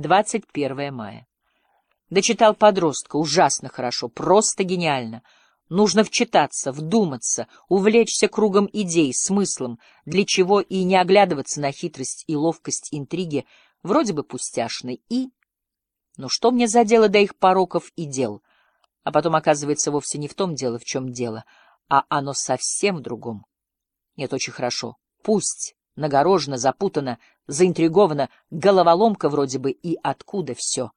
21 мая. Дочитал подростка, ужасно хорошо, просто гениально. Нужно вчитаться, вдуматься, увлечься кругом идей, смыслом, для чего и не оглядываться на хитрость и ловкость интриги, вроде бы пустяшной, и... Ну что мне за дело до их пороков и дел? А потом оказывается вовсе не в том дело, в чем дело, а оно совсем в другом. Нет, очень хорошо. Пусть нагорожено, запутано, заинтриговано, головоломка вроде бы и откуда все.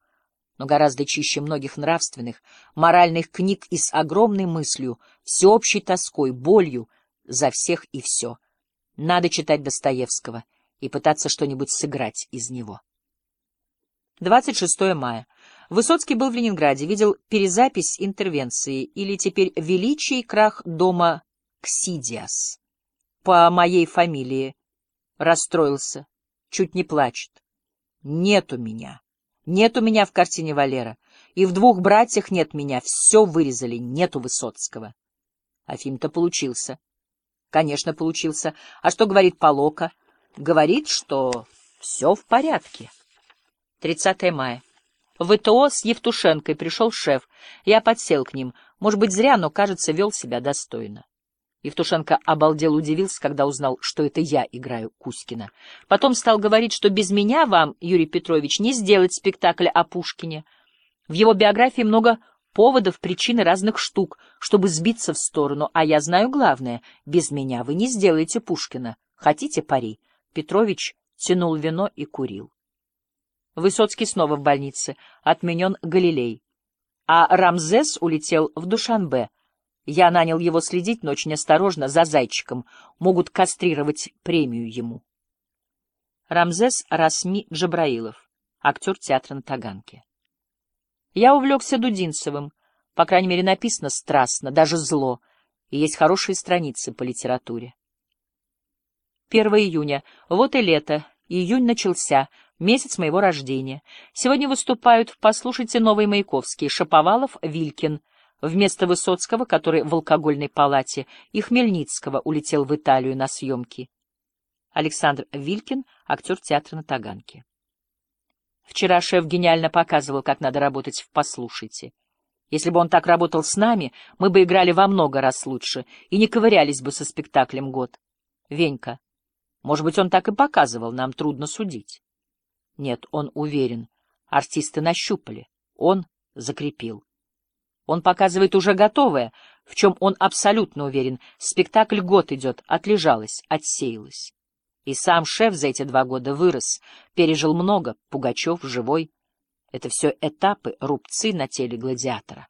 Но гораздо чище многих нравственных, моральных книг и с огромной мыслью, всеобщей тоской, болью за всех и все. Надо читать Достоевского и пытаться что-нибудь сыграть из него. 26 мая. Высоцкий был в Ленинграде, видел перезапись интервенции, или теперь величие и крах дома Ксидиас. По моей фамилии расстроился, чуть не плачет. Нет у меня. Нет у меня в картине Валера. И в двух братьях нет меня. Все вырезали. Нету Высоцкого. А фильм-то получился. Конечно, получился. А что говорит Полока? Говорит, что все в порядке. 30 мая. В ИТО с Евтушенкой пришел шеф. Я подсел к ним. Может быть, зря, но, кажется, вел себя достойно. Евтушенко обалдел, удивился, когда узнал, что это я играю Кузькина. Потом стал говорить, что без меня вам, Юрий Петрович, не сделать спектакль о Пушкине. В его биографии много поводов, причин разных штук, чтобы сбиться в сторону, а я знаю главное — без меня вы не сделаете Пушкина. Хотите пари? Петрович тянул вино и курил. Высоцкий снова в больнице, отменен Галилей. А Рамзес улетел в Душанбе — я нанял его следить, но очень осторожно, за зайчиком. Могут кастрировать премию ему. Рамзес Расми Джабраилов, актер театра на Таганке. Я увлекся Дудинцевым. По крайней мере, написано страстно, даже зло, и есть хорошие страницы по литературе. 1 июня. Вот и лето. Июнь начался, месяц моего рождения. Сегодня выступают, послушайте, новые Маяковские, Шаповалов, Вилькин — Вместо Высоцкого, который в алкогольной палате, и Хмельницкого улетел в Италию на съемки. Александр Вилькин, актер театра на Таганке. Вчера шеф гениально показывал, как надо работать в «Послушайте». Если бы он так работал с нами, мы бы играли во много раз лучше и не ковырялись бы со спектаклем год. Венька. Может быть, он так и показывал, нам трудно судить. Нет, он уверен. Артисты нащупали. Он закрепил. Он показывает уже готовое, в чем он абсолютно уверен. Спектакль год идет, отлежалась, отсеялась. И сам шеф за эти два года вырос, пережил много, Пугачев живой. Это все этапы, рубцы на теле гладиатора.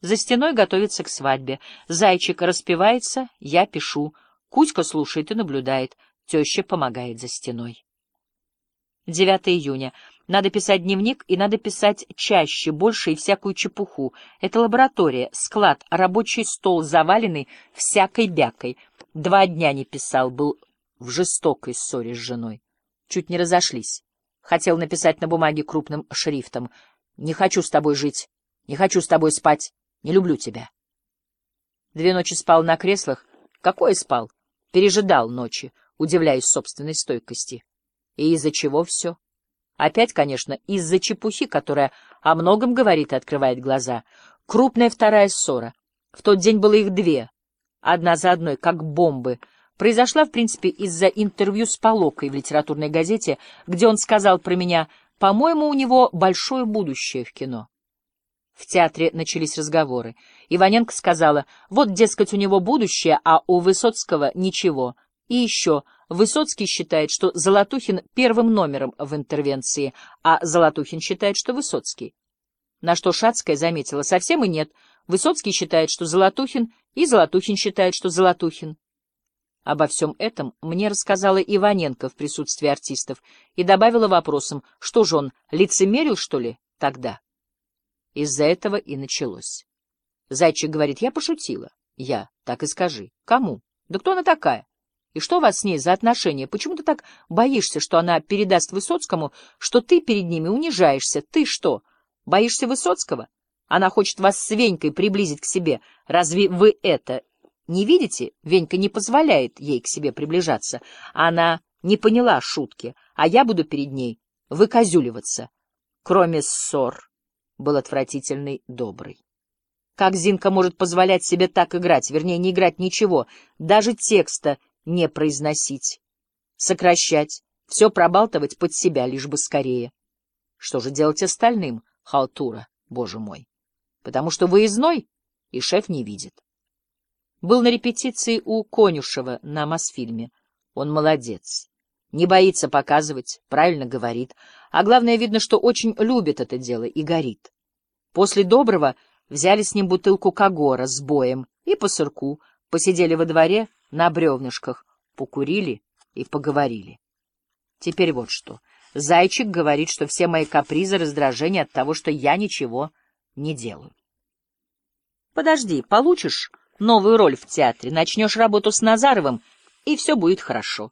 За стеной готовится к свадьбе. Зайчик распевается, я пишу. Кузька слушает и наблюдает. Теща помогает за стеной. 9 июня. Надо писать дневник, и надо писать чаще, больше и всякую чепуху. Это лаборатория, склад, рабочий стол, заваленный всякой бякой. Два дня не писал, был в жестокой ссоре с женой. Чуть не разошлись. Хотел написать на бумаге крупным шрифтом. «Не хочу с тобой жить, не хочу с тобой спать, не люблю тебя». Две ночи спал на креслах. Какое спал? Пережидал ночи, удивляясь собственной стойкости. И из-за чего все? Опять, конечно, из-за чепухи, которая о многом говорит и открывает глаза. Крупная вторая ссора. В тот день было их две, одна за одной, как бомбы. Произошла, в принципе, из-за интервью с Полокой в литературной газете, где он сказал про меня, по-моему, у него большое будущее в кино. В театре начались разговоры. Иваненко сказала, вот, дескать, у него будущее, а у Высоцкого ничего. И еще... Высоцкий считает, что Золотухин первым номером в интервенции, а Золотухин считает, что Высоцкий. На что Шацкая заметила, совсем и нет. Высоцкий считает, что Золотухин, и Золотухин считает, что Золотухин. Обо всем этом мне рассказала Иваненко в присутствии артистов и добавила вопросом, что же он, лицемерил, что ли, тогда? Из-за этого и началось. Зайчик говорит, я пошутила. Я, так и скажи. Кому? Да кто она такая? И что у вас с ней за отношения? Почему ты так боишься, что она передаст Высоцкому, что ты перед ними унижаешься? Ты что, боишься Высоцкого? Она хочет вас с Венькой приблизить к себе. Разве вы это не видите? Венька не позволяет ей к себе приближаться. Она не поняла шутки, а я буду перед ней выкозюливаться. кроме ссор, был отвратительный добрый. Как Зинка может позволять себе так играть, вернее, не играть ничего, даже текста не произносить, сокращать, все пробалтывать под себя, лишь бы скорее. Что же делать остальным, халтура, боже мой? Потому что выездной, и шеф не видит. Был на репетиции у Конюшева на Мосфильме. Он молодец. Не боится показывать, правильно говорит. А главное, видно, что очень любит это дело и горит. После доброго взяли с ним бутылку Кагора с боем и по сырку, посидели во дворе на бревнышках, покурили и поговорили. Теперь вот что. Зайчик говорит, что все мои капризы — раздражение от того, что я ничего не делаю. Подожди, получишь новую роль в театре, начнешь работу с Назаровым, и все будет хорошо.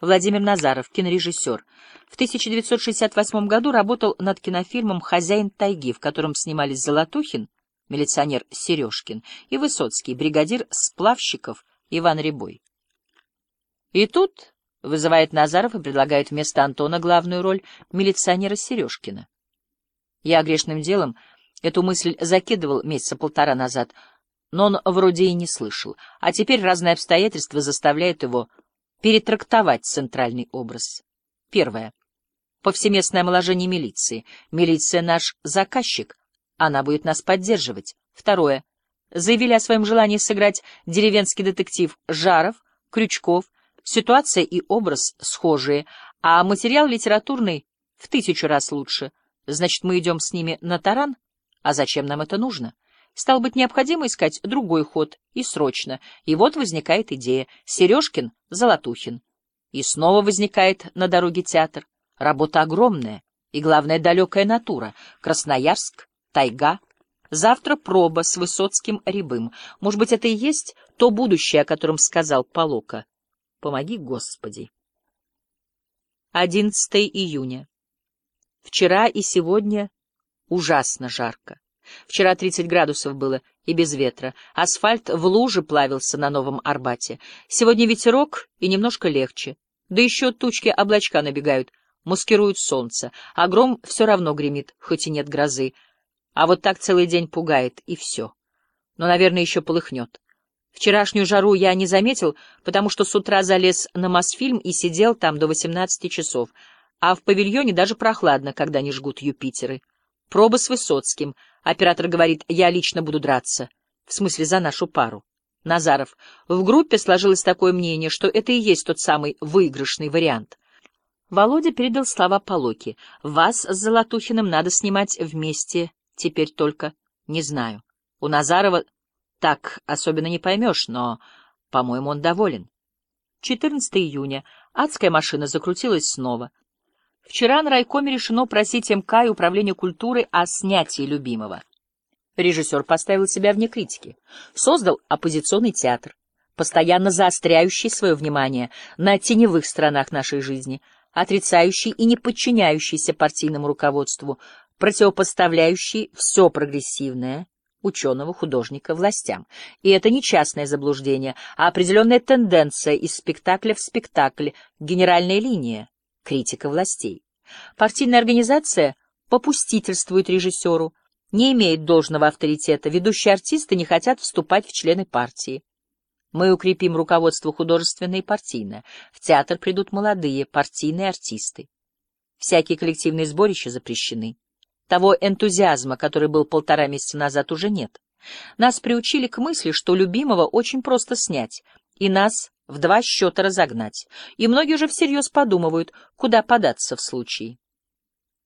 Владимир Назаров, кинорежиссер. В 1968 году работал над кинофильмом «Хозяин тайги», в котором снимались Золотухин, милиционер Сережкин, и Высоцкий, бригадир сплавщиков Иван Рябой. И тут вызывает Назаров и предлагает вместо Антона главную роль милиционера Сережкина. Я грешным делом эту мысль закидывал месяца полтора назад, но он вроде и не слышал, а теперь разные обстоятельства заставляют его перетрактовать центральный образ. Первое. Повсеместное омоложение милиции. Милиция наш заказчик, она будет нас поддерживать. Второе. Заявили о своем желании сыграть деревенский детектив Жаров, Крючков, ситуация и образ схожие, а материал литературный в тысячу раз лучше. Значит, мы идем с ними на таран? А зачем нам это нужно? Стал быть, необходимо искать другой ход, и срочно. И вот возникает идея. Сережкин — Золотухин. И снова возникает на дороге театр. Работа огромная, и, главное, далекая натура. Красноярск, тайга. Завтра проба с Высоцким Рябым. Может быть, это и есть то будущее, о котором сказал Полока. Помоги, Господи. 11 июня. Вчера и сегодня ужасно жарко. Вчера 30 градусов было и без ветра. Асфальт в луже плавился на Новом Арбате. Сегодня ветерок и немножко легче. Да еще тучки облачка набегают, маскируют солнце. А гром все равно гремит, хоть и нет грозы. А вот так целый день пугает, и все. Но, наверное, еще полыхнет. Вчерашнюю жару я не заметил, потому что с утра залез на Мосфильм и сидел там до 18 часов, а в павильоне даже прохладно, когда не жгут Юпитеры. Проба с Высоцким — Оператор говорит, я лично буду драться. В смысле, за нашу пару. Назаров. В группе сложилось такое мнение, что это и есть тот самый выигрышный вариант. Володя передал слова Полоки. Вас с Золотухиным надо снимать вместе теперь только. Не знаю. У Назарова так особенно не поймешь, но, по-моему, он доволен. 14 июня. Адская машина закрутилась снова. Вчера на райкоме решено просить МК и Управление культуры о снятии любимого. Режиссер поставил себя вне критики. Создал оппозиционный театр, постоянно заостряющий свое внимание на теневых сторонах нашей жизни, отрицающий и не подчиняющийся партийному руководству, противопоставляющий все прогрессивное, ученого, художника, властям. И это не частное заблуждение, а определенная тенденция из спектакля в спектакль, генеральная линия критика властей. Партийная организация попустительствует режиссеру, не имеет должного авторитета, ведущие артисты не хотят вступать в члены партии. Мы укрепим руководство художественное и партийное. В театр придут молодые партийные артисты. Всякие коллективные сборища запрещены. Того энтузиазма, который был полтора месяца назад, уже нет. Нас приучили к мысли, что любимого очень просто снять, и нас в два счета разогнать, и многие уже всерьез подумывают, куда податься в случае.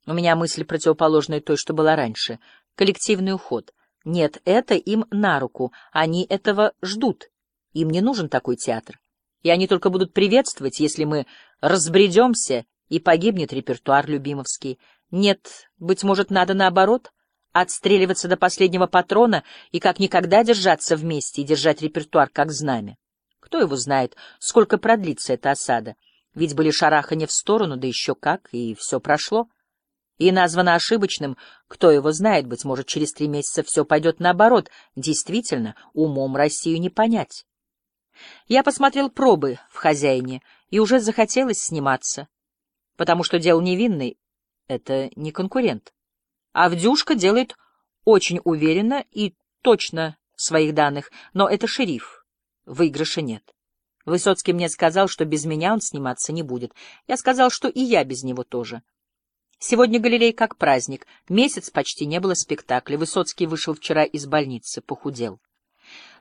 У меня мысль противоположная той, что была раньше. Коллективный уход. Нет, это им на руку, они этого ждут. Им не нужен такой театр. И они только будут приветствовать, если мы разбредемся, и погибнет репертуар любимовский. Нет, быть может, надо наоборот, отстреливаться до последнего патрона и как никогда держаться вместе и держать репертуар как знамя. Кто его знает, сколько продлится эта осада? Ведь были шарахания в сторону, да еще как, и все прошло. И названо ошибочным, кто его знает, быть может, через три месяца все пойдет наоборот. Действительно, умом Россию не понять. Я посмотрел пробы в «Хозяине», и уже захотелось сниматься, потому что дело невинный, Это не конкурент. Авдюшка делает очень уверенно и точно своих данных, но это шериф. Выигрыша нет. Высоцкий мне сказал, что без меня он сниматься не будет. Я сказал, что и я без него тоже. Сегодня Галилей как праздник. Месяц почти не было спектакля. Высоцкий вышел вчера из больницы, похудел.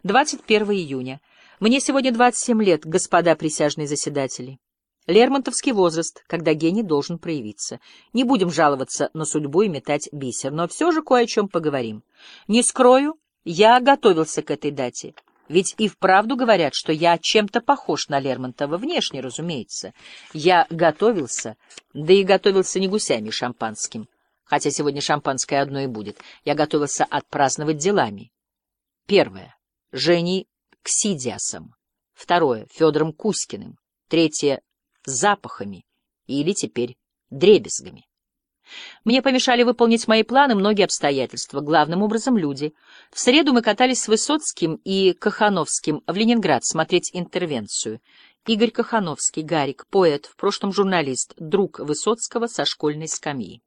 21 июня. Мне сегодня 27 лет, господа присяжные заседатели. Лермонтовский возраст, когда гений должен проявиться. Не будем жаловаться на судьбу и метать бисер, но все же кое о чем поговорим. Не скрою, я готовился к этой дате. Ведь и вправду говорят, что я чем-то похож на Лермонтова, внешне, разумеется. Я готовился, да и готовился не гусями шампанским. Хотя сегодня шампанское одно и будет. Я готовился отпраздновать делами. Первое. Женей Ксидиасом. Второе. Федором Кузькиным. Третье запахами или теперь дребезгами. Мне помешали выполнить мои планы многие обстоятельства, главным образом люди. В среду мы катались с Высоцким и Кахановским в Ленинград смотреть интервенцию. Игорь Кахановский, Гарик, поэт, в прошлом журналист, друг Высоцкого со школьной скамьи.